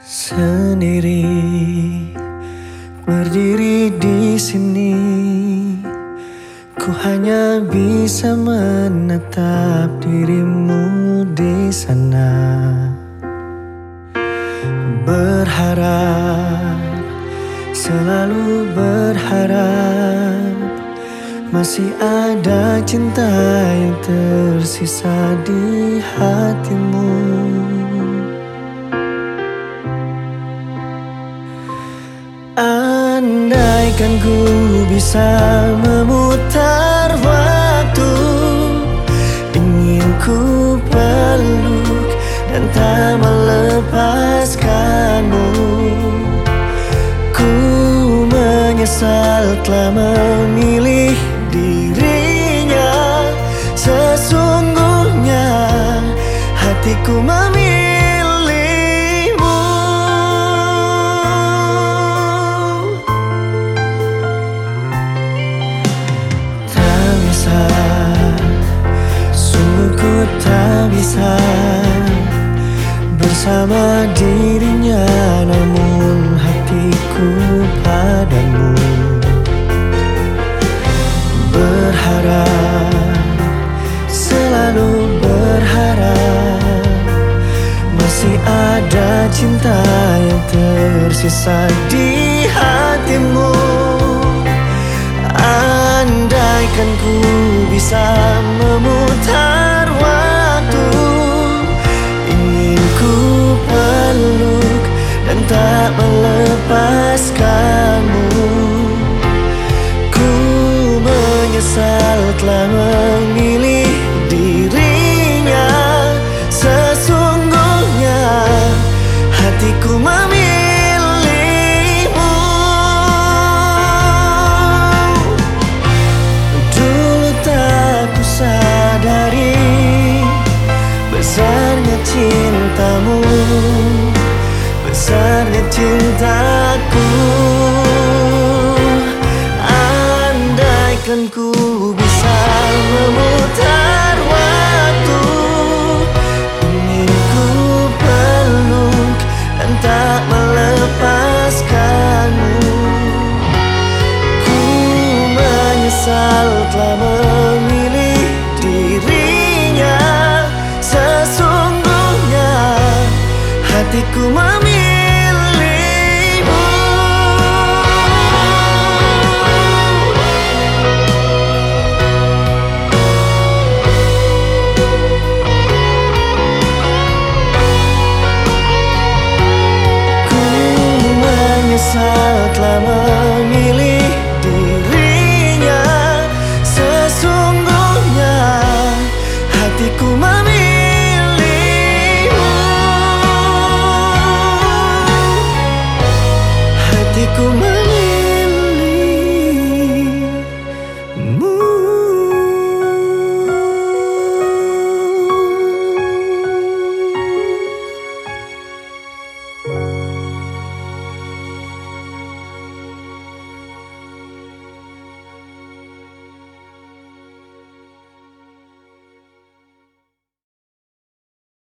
Sendiri berdiri di sini, ku hanya bisa menatap dirimu di sana. Berharap, selalu berharap, masih ada cinta yang tersisa di hatimu. Andaikan ku bisa memutar waktu. Ingin ku peluk dan tak melepaskanmu. Ku menyesal telah memilih dirinya. Sesungguhnya hatiku memilih bisa bersama dirinya Namun hatiku padamu. Berharap, selalu berharap Masih ada cinta yang tersisa di hatimu. Andaikan ku bisa telah memilih dirinya. Sesungguhnya hatiku memilihmu. Dulu tak ku sadari Besarnya cintamu Besarnya cintaku